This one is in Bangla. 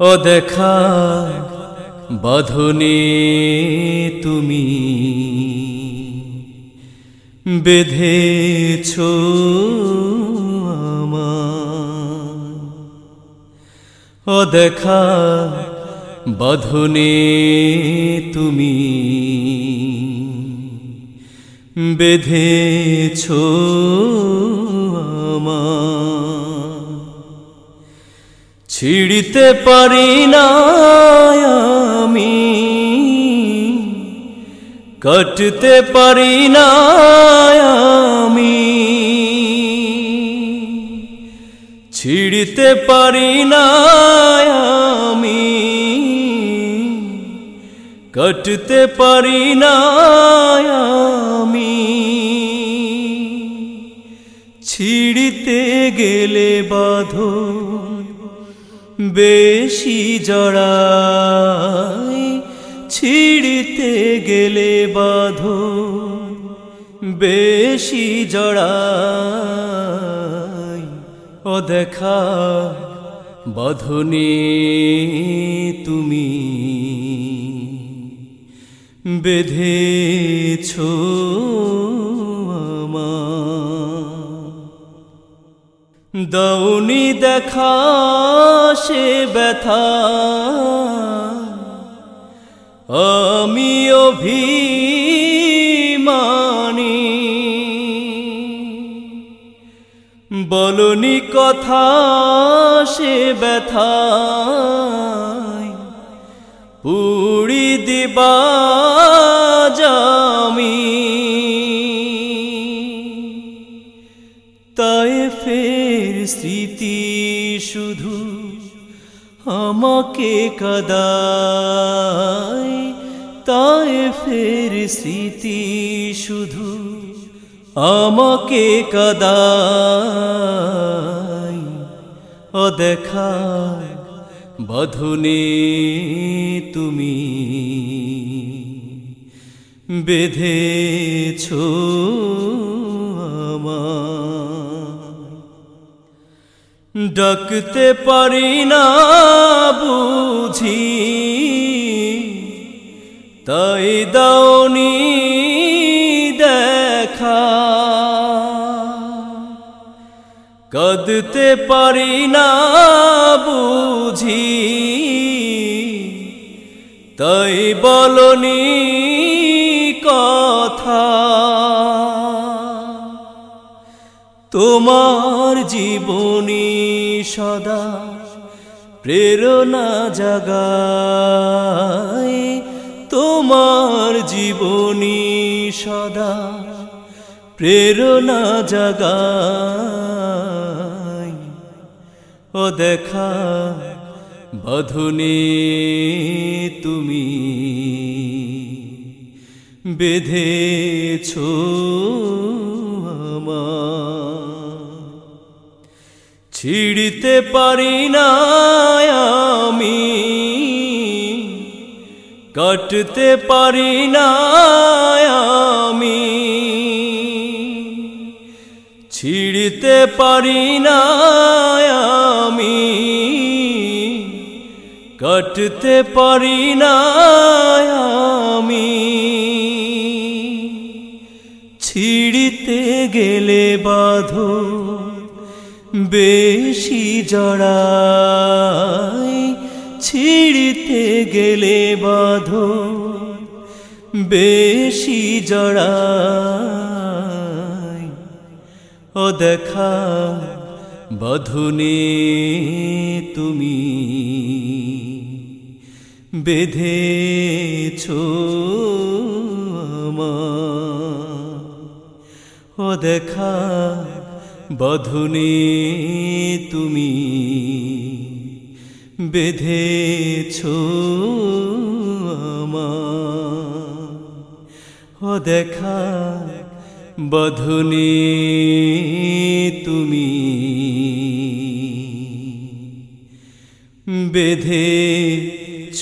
ও দেখা বাঁধনে তুমি বেঁধেছ। ও দেখা বাঁধনে তুমি বেঁধেছ ছিড়িতে পারি না আমি। কাটতে পারি না আমি। ছিড়িতে পারি না আমি। কাটতে পারি না আমি। ছিড়িতে গেলে বাঁধো বেশি জড়াই ছিড়িতে গেলে বাঁধো। বেশি জড়াই ও দেখা বাঁধনে তুমি। বেঁধেছ দৌনি দেখা সে ব্যথা। আমি অভিমানী। বলনি কথা সে ব্যথা পুড়ি দিবা জামি তাই ফের স্মৃতি শুধু আমাকে কাদায়, তাই ফের স্মৃতি শুধু আমাকে কাদায়। ও দেখা বাঁধনে তুমি বেঁধেছ আমায়। ডাকতে পারি না বুঝি। তাই দাওনি দেখা। কাঁদতে পারি না বুঝি। তাই বলনি তোমার জীবনী সদা প্রেরণা জাগায় তোমার জীবনী সদা প্রেরণা জাগায় ও দেখা বাঁধনে, তুমি বেঁধেছ ছিড়িতে পারি না আমি, কাটতে পারি না আমি, ছিড়িতে পারি না আমি, কাটতে পারি না আমি, ছিড়িতে গেলে বাঁধো বেশি জড়াই ছিড়িতে গেলে বাঁধো বেশি জড়াই ও দেখা বাঁধনে তুমি বেঁধেছ। ও দেখা বাঁধনে তুমি বেঁধেছ। ও দেখা বাঁধনে তুমি বেঁধেছ